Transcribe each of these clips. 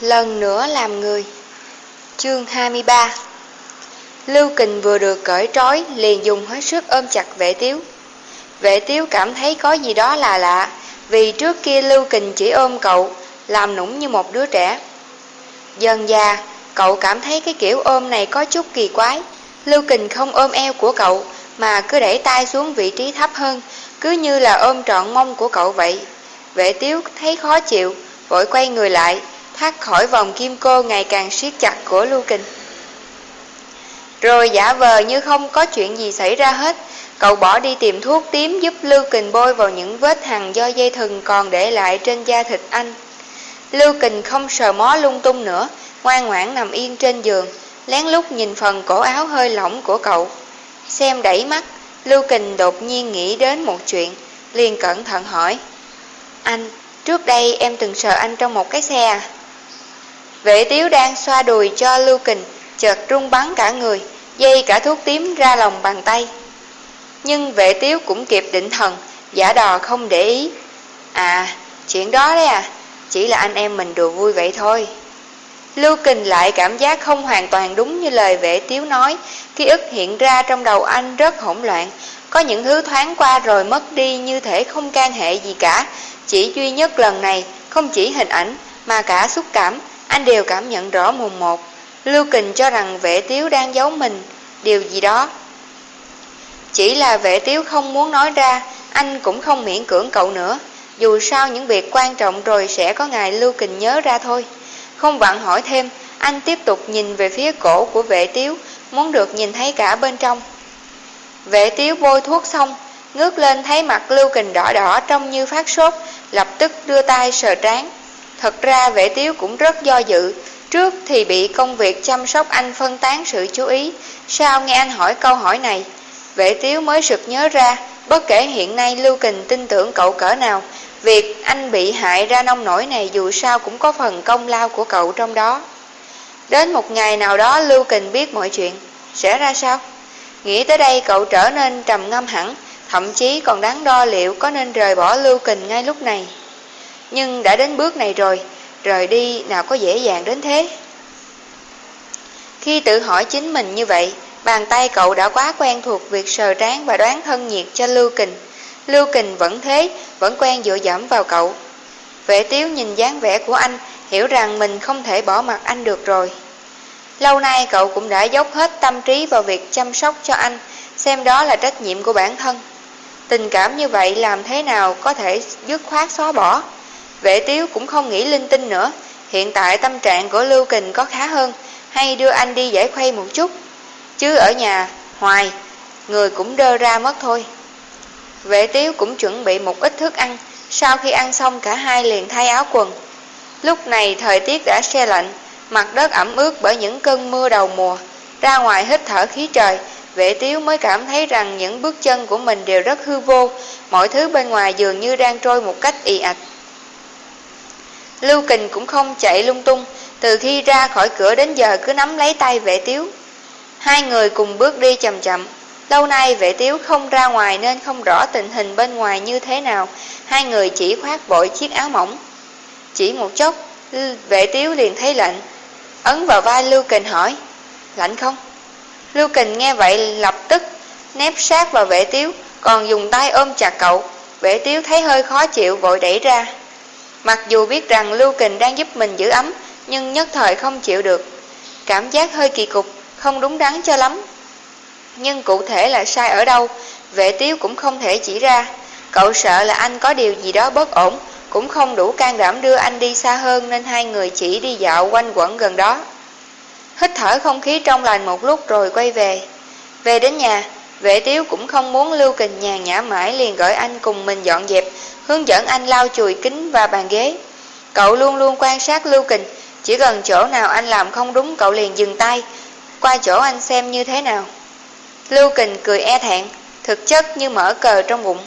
Lần nữa làm người. Chương 23 Lưu Kình vừa được cởi trói liền dùng hết sức ôm chặt vệ tiếu. Vệ tiếu cảm thấy có gì đó là lạ, Vì trước kia Lưu Kình chỉ ôm cậu, Làm nũng như một đứa trẻ. Dần già Cậu cảm thấy cái kiểu ôm này có chút kỳ quái. Lưu Kình không ôm eo của cậu, Mà cứ đẩy tay xuống vị trí thấp hơn, Cứ như là ôm trọn mông của cậu vậy. Vệ tiếu thấy khó chịu, Vội quay người lại thoát khỏi vòng kim cô ngày càng siết chặt của Lưu Kình. Rồi giả vờ như không có chuyện gì xảy ra hết, cậu bỏ đi tìm thuốc tím giúp Lưu Kình bôi vào những vết hằn do dây thừng còn để lại trên da thịt anh. Lưu Kình không sờ mó lung tung nữa, ngoan ngoãn nằm yên trên giường, lén lút nhìn phần cổ áo hơi lỏng của cậu. Xem đẩy mắt, Lưu Kình đột nhiên nghĩ đến một chuyện, liền cẩn thận hỏi. Anh, trước đây em từng sờ anh trong một cái xe à? Vệ tiếu đang xoa đùi cho Lưu Kình, chợt rung bắn cả người, dây cả thuốc tím ra lòng bàn tay. Nhưng vệ tiếu cũng kịp định thần, giả đò không để ý. À, chuyện đó đấy à, chỉ là anh em mình đùa vui vậy thôi. Lưu Kình lại cảm giác không hoàn toàn đúng như lời vệ tiếu nói, ký ức hiện ra trong đầu anh rất hỗn loạn, có những thứ thoáng qua rồi mất đi như thể không can hệ gì cả, chỉ duy nhất lần này không chỉ hình ảnh mà cả xúc cảm, anh đều cảm nhận rõ mùng một. Lưu Kình cho rằng vệ tiếu đang giấu mình, điều gì đó. Chỉ là vệ tiếu không muốn nói ra, anh cũng không miễn cưỡng cậu nữa. Dù sao những việc quan trọng rồi sẽ có ngày Lưu Kình nhớ ra thôi. Không vặn hỏi thêm, anh tiếp tục nhìn về phía cổ của vệ tiếu, muốn được nhìn thấy cả bên trong. Vệ tiếu bôi thuốc xong, ngước lên thấy mặt Lưu Kình đỏ đỏ trông như phát sốt, lập tức đưa tay sờ trán. Thật ra vệ tiếu cũng rất do dự, trước thì bị công việc chăm sóc anh phân tán sự chú ý, sao nghe anh hỏi câu hỏi này? Vệ tiếu mới sực nhớ ra, bất kể hiện nay Lưu Kình tin tưởng cậu cỡ nào, việc anh bị hại ra nông nổi này dù sao cũng có phần công lao của cậu trong đó. Đến một ngày nào đó Lưu Kình biết mọi chuyện, sẽ ra sao? Nghĩ tới đây cậu trở nên trầm ngâm hẳn, thậm chí còn đáng đo liệu có nên rời bỏ Lưu Kình ngay lúc này. Nhưng đã đến bước này rồi, rời đi nào có dễ dàng đến thế. Khi tự hỏi chính mình như vậy, bàn tay cậu đã quá quen thuộc việc sờ trán và đoán thân nhiệt cho Lưu Kình. Lưu Kình vẫn thế, vẫn quen dựa dẫm vào cậu. Vệ tiếu nhìn dáng vẻ của anh, hiểu rằng mình không thể bỏ mặt anh được rồi. Lâu nay cậu cũng đã dốc hết tâm trí vào việc chăm sóc cho anh, xem đó là trách nhiệm của bản thân. Tình cảm như vậy làm thế nào có thể dứt khoát xóa bỏ? Vệ tiếu cũng không nghĩ linh tinh nữa. Hiện tại tâm trạng của Lưu Kình có khá hơn, Hay đưa anh đi giải khuây một chút. Chứ ở nhà, Hoài, Người cũng đơ ra mất thôi. Vệ tiếu cũng chuẩn bị một ít thức ăn. Sau khi ăn xong cả hai liền thay áo quần. Lúc này thời tiết đã xe lạnh, Mặt đất ẩm ướt bởi những cơn mưa đầu mùa. Ra ngoài hít thở khí trời, Vệ tiếu mới cảm thấy rằng những bước chân của mình đều rất hư vô. Mọi thứ bên ngoài dường như đang trôi một cách ì ạch. Lưu Kình cũng không chạy lung tung, từ khi ra khỏi cửa đến giờ cứ nắm lấy tay vệ tiếu. Hai người cùng bước đi chậm chậm, lâu nay vệ tiếu không ra ngoài nên không rõ tình hình bên ngoài như thế nào, hai người chỉ khoác bội chiếc áo mỏng. Chỉ một chốc, vệ tiếu liền thấy lạnh, ấn vào vai Lưu Kình hỏi, lạnh không? Lưu Kình nghe vậy lập tức nép sát vào vệ tiếu, còn dùng tay ôm chặt cậu, vệ tiếu thấy hơi khó chịu vội đẩy ra. Mặc dù biết rằng Lưu Kình đang giúp mình giữ ấm, nhưng nhất thời không chịu được. Cảm giác hơi kỳ cục, không đúng đắn cho lắm. Nhưng cụ thể là sai ở đâu, vệ tiếu cũng không thể chỉ ra. Cậu sợ là anh có điều gì đó bất ổn, cũng không đủ can đảm đưa anh đi xa hơn nên hai người chỉ đi dạo quanh quẩn gần đó. Hít thở không khí trong lành một lúc rồi quay về. Về đến nhà, vệ tiếu cũng không muốn Lưu Kình nhàn nhã mãi liền gọi anh cùng mình dọn dẹp, hướng dẫn anh lau chùi kính và bàn ghế. Cậu luôn luôn quan sát Lưu Kình, chỉ cần chỗ nào anh làm không đúng cậu liền dừng tay, qua chỗ anh xem như thế nào. Lưu Kình cười e thẹn, thực chất như mở cờ trong bụng.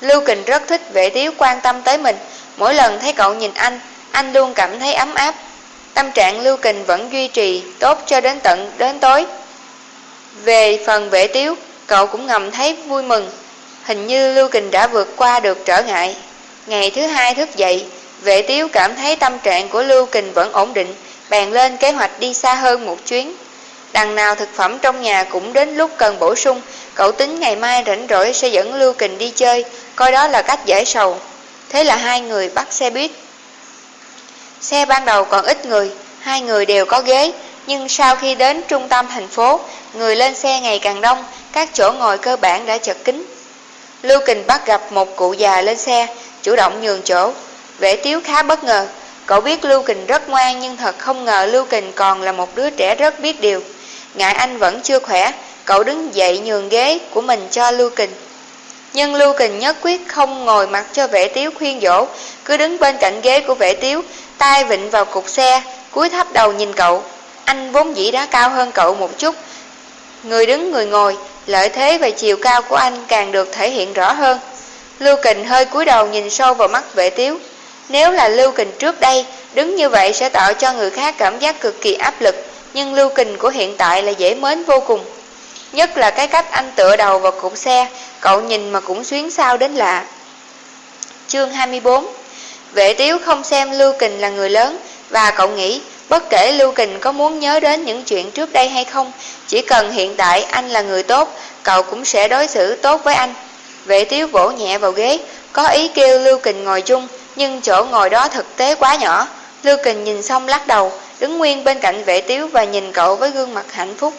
Lưu Kình rất thích vệ tiếu quan tâm tới mình, mỗi lần thấy cậu nhìn anh, anh luôn cảm thấy ấm áp. Tâm trạng Lưu Kình vẫn duy trì tốt cho đến tận đến tối. Về phần vệ tiếu, cậu cũng ngầm thấy vui mừng, Hình như Lưu Kình đã vượt qua được trở ngại. Ngày thứ hai thức dậy, Vệ tiếu cảm thấy tâm trạng của Lưu Kình vẫn ổn định, bàn lên kế hoạch đi xa hơn một chuyến. Đằng nào thực phẩm trong nhà cũng đến lúc cần bổ sung, cậu tính ngày mai rảnh rỗi sẽ dẫn Lưu Kình đi chơi, coi đó là cách giải sầu. Thế là hai người bắt xe buýt. Xe ban đầu còn ít người, hai người đều có ghế, nhưng sau khi đến trung tâm thành phố, người lên xe ngày càng đông, các chỗ ngồi cơ bản đã chật kín. Lưu Kình bắt gặp một cụ già lên xe, chủ động nhường chỗ. Vệ tiếu khá bất ngờ, cậu biết Lưu Kình rất ngoan nhưng thật không ngờ Lưu Kình còn là một đứa trẻ rất biết điều. Ngại anh vẫn chưa khỏe, cậu đứng dậy nhường ghế của mình cho Lưu Kình. Nhưng Lưu Kình nhất quyết không ngồi mặt cho vệ tiếu khuyên dỗ, cứ đứng bên cạnh ghế của vệ tiếu, tay vịnh vào cục xe, cúi thấp đầu nhìn cậu. Anh vốn dĩ đã cao hơn cậu một chút. Người đứng người ngồi, lợi thế về chiều cao của anh càng được thể hiện rõ hơn. Lưu Kình hơi cúi đầu nhìn sâu vào mắt vệ tiếu. Nếu là Lưu Kình trước đây, đứng như vậy sẽ tạo cho người khác cảm giác cực kỳ áp lực, nhưng Lưu Kình của hiện tại là dễ mến vô cùng. Nhất là cái cách anh tựa đầu vào cục xe, cậu nhìn mà cũng xuyến sao đến lạ. Chương 24 Vệ tiếu không xem Lưu Kình là người lớn, và cậu nghĩ bất kể Lưu Kình có muốn nhớ đến những chuyện trước đây hay không, chỉ cần hiện tại anh là người tốt, cậu cũng sẽ đối xử tốt với anh. Vệ tiếu vỗ nhẹ vào ghế, có ý kêu Lưu Kình ngồi chung, nhưng chỗ ngồi đó thực tế quá nhỏ. Lưu Kình nhìn xong lắc đầu, đứng nguyên bên cạnh vệ tiếu và nhìn cậu với gương mặt hạnh phúc.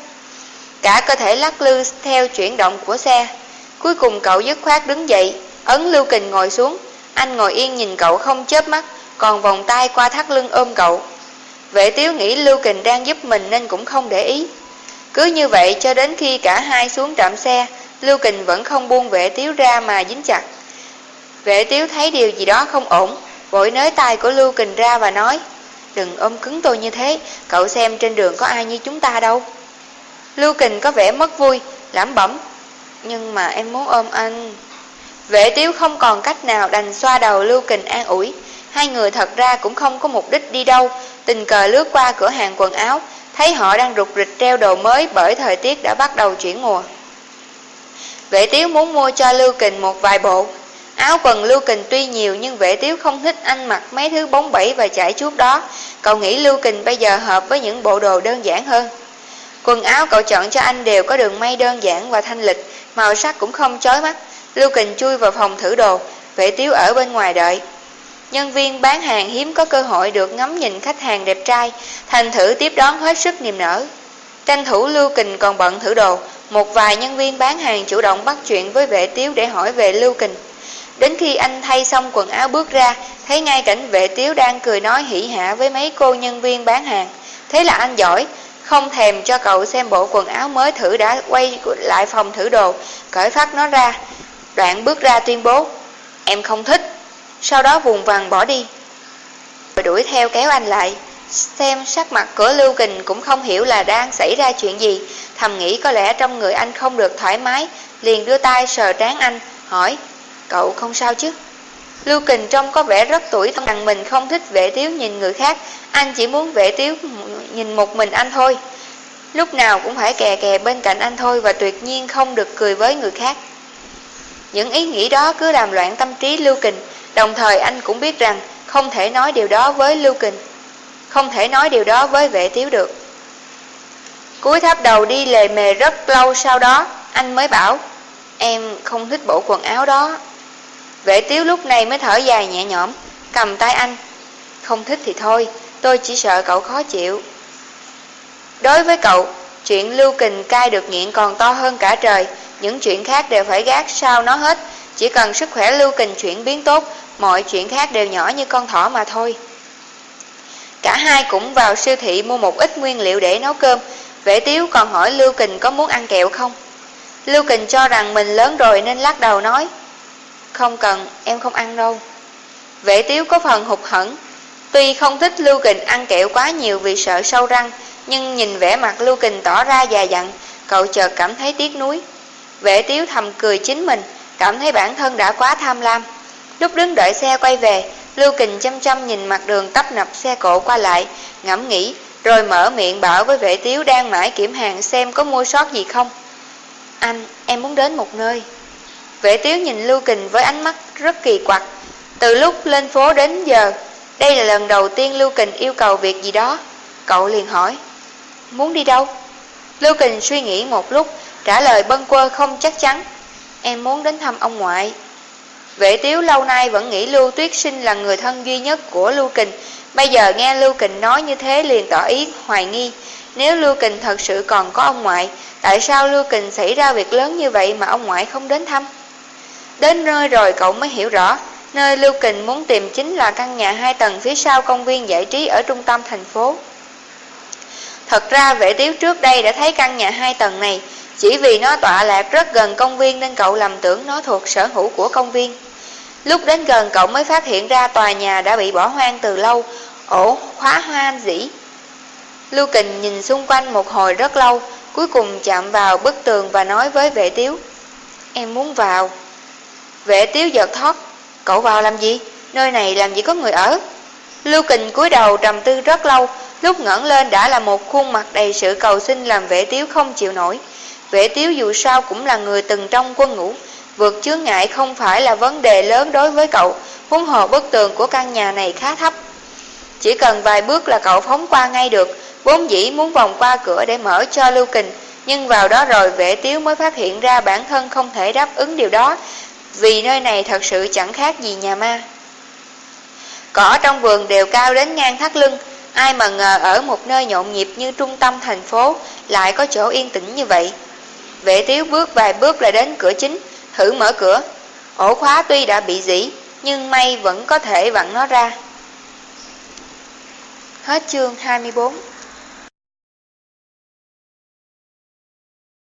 Cả cơ thể lắc lư theo chuyển động của xe. Cuối cùng cậu dứt khoát đứng dậy, ấn Lưu Kình ngồi xuống. Anh ngồi yên nhìn cậu không chớp mắt, còn vòng tay qua thắt lưng ôm cậu. Vệ tiếu nghĩ Lưu Kình đang giúp mình nên cũng không để ý. Cứ như vậy cho đến khi cả hai xuống trạm xe, Lưu Kình vẫn không buông vệ tiếu ra mà dính chặt. Vệ tiếu thấy điều gì đó không ổn, vội nới tay của Lưu Kình ra và nói, đừng ôm cứng tôi như thế, cậu xem trên đường có ai như chúng ta đâu. Lưu Kình có vẻ mất vui, lãm bẩm, nhưng mà em muốn ôm anh. Vệ tiếu không còn cách nào đành xoa đầu Lưu Kình an ủi, hai người thật ra cũng không có mục đích đi đâu, tình cờ lướt qua cửa hàng quần áo, thấy họ đang rụt rịch treo đồ mới bởi thời tiết đã bắt đầu chuyển mùa. Vệ tiếu muốn mua cho Lưu Kình một vài bộ. Áo quần Lưu Kình tuy nhiều nhưng vệ tiếu không thích anh mặc mấy thứ bóng bẩy và chải chuốt đó. Cậu nghĩ Lưu Kình bây giờ hợp với những bộ đồ đơn giản hơn. Quần áo cậu chọn cho anh đều có đường may đơn giản và thanh lịch, màu sắc cũng không chói mắt. Lưu Kình chui vào phòng thử đồ, vệ tiếu ở bên ngoài đợi. Nhân viên bán hàng hiếm có cơ hội được ngắm nhìn khách hàng đẹp trai, thành thử tiếp đón hết sức niềm nở. Tranh thủ Lưu Kình còn bận thử đồ, một vài nhân viên bán hàng chủ động bắt chuyện với vệ tiếu để hỏi về Lưu Kình. Đến khi anh thay xong quần áo bước ra, thấy ngay cảnh vệ tiếu đang cười nói hỉ hả với mấy cô nhân viên bán hàng. Thế là anh giỏi, không thèm cho cậu xem bộ quần áo mới thử đã quay lại phòng thử đồ, cởi phát nó ra. Đoạn bước ra tuyên bố, em không thích, sau đó vùng vằng bỏ đi. Rồi đuổi theo kéo anh lại, xem sắc mặt của Lưu Kình cũng không hiểu là đang xảy ra chuyện gì, thầm nghĩ có lẽ trong người anh không được thoải mái, liền đưa tay sờ trán anh, hỏi, cậu không sao chứ? Lưu Kình trông có vẻ rất tuổi thân rằng mình không thích vệ tiếu nhìn người khác, anh chỉ muốn vệ tiếu nhìn một mình anh thôi. Lúc nào cũng phải kè kè bên cạnh anh thôi và tuyệt nhiên không được cười với người khác. Những ý nghĩ đó cứ làm loạn tâm trí Lưu Kình, đồng thời anh cũng biết rằng không thể nói điều đó với Lưu Kình. Không thể nói điều đó với vệ tiếu được. Cúi tháp đầu đi lề mề rất lâu sau đó, anh mới bảo, em không thích bộ quần áo đó. Vệ tiếu lúc này mới thở dài nhẹ nhõm, cầm tay anh. Không thích thì thôi, tôi chỉ sợ cậu khó chịu. Đối với cậu, chuyện lưu kình cai được nghiện còn to hơn cả trời, những chuyện khác đều phải gác sau nó hết. Chỉ cần sức khỏe lưu kình chuyển biến tốt, mọi chuyện khác đều nhỏ như con thỏ mà thôi. Cả hai cũng vào siêu thị mua một ít nguyên liệu để nấu cơm, Vệ tiếu còn hỏi Lưu Kình có muốn ăn kẹo không? Lưu Kình cho rằng mình lớn rồi nên lắc đầu nói Không cần, em không ăn đâu Vệ tiếu có phần hụt hẫng Tuy không thích Lưu Kình ăn kẹo quá nhiều vì sợ sâu răng Nhưng nhìn vẻ mặt Lưu Kình tỏ ra già dặn Cậu chợt cảm thấy tiếc nuối Vệ tiếu thầm cười chính mình Cảm thấy bản thân đã quá tham lam Lúc đứng đợi xe quay về Lưu Kình chăm chăm nhìn mặt đường tấp nập xe cộ qua lại Ngẫm nghĩ rồi mở miệng bảo với vệ tiếu đang mãi kiểm hàng xem có mua sót gì không. Anh, em muốn đến một nơi. Vệ tiếu nhìn Lưu Kình với ánh mắt rất kỳ quặc. Từ lúc lên phố đến giờ, Đây là lần đầu tiên Lưu Kình yêu cầu việc gì đó. Cậu liền hỏi, muốn đi đâu? Lưu Kình suy nghĩ một lúc, trả lời bâng quơ không chắc chắn. Em muốn đến thăm ông ngoại. Vệ tiếu lâu nay vẫn nghĩ Lưu Tuyết Sinh là người thân duy nhất của Lưu Kình. Bây giờ nghe Lưu Kình nói như thế liền tỏ ý hoài nghi. Nếu Lưu Kình thật sự còn có ông ngoại, tại sao Lưu Kình xảy ra việc lớn như vậy mà ông ngoại không đến thăm? Đến nơi rồi cậu mới hiểu rõ, nơi Lưu Kình muốn tìm chính là căn nhà hai tầng phía sau công viên giải trí ở trung tâm thành phố. Thật ra vệ tiếu trước đây đã thấy căn nhà hai tầng này, chỉ vì nó tọa lạc rất gần công viên nên cậu lầm tưởng nó thuộc sở hữu của công viên. Lúc đến gần cậu mới phát hiện ra tòa nhà đã bị bỏ hoang từ lâu, ổ khóa hoang dĩ. Lưu Kình nhìn xung quanh một hồi rất lâu, cuối cùng chạm vào bức tường và nói với vệ tiếu. Em muốn vào. Vệ tiếu giật thoát. Cậu vào làm gì? Nơi này làm gì có người ở? Lưu Kình cúi đầu trầm tư rất lâu, lúc ngẩng lên đã là một khuôn mặt đầy sự cầu xin làm vệ tiếu không chịu nổi. Vệ tiếu dù sao cũng là người từng trong quân ngũ, vượt chướng ngại không phải là vấn đề lớn đối với cậu, huống hồ bức tường của căn nhà này khá thấp. Chỉ cần vài bước là cậu phóng qua ngay được, vốn dĩ muốn vòng qua cửa để mở cho Lưu Kình, nhưng vào đó rồi vệ tiếu mới phát hiện ra bản thân không thể đáp ứng điều đó, vì nơi này thật sự chẳng khác gì nhà ma. Cỏ trong vườn đều cao đến ngang thắt lưng, ai mà ngờ ở một nơi nhộn nhịp như trung tâm thành phố lại có chỗ yên tĩnh như vậy. Vệ tiếu bước vài bước lại đến cửa chính, thử mở cửa. Ổ khóa tuy đã bị dĩ, nhưng may vẫn có thể vặn nó ra. Hết chương 24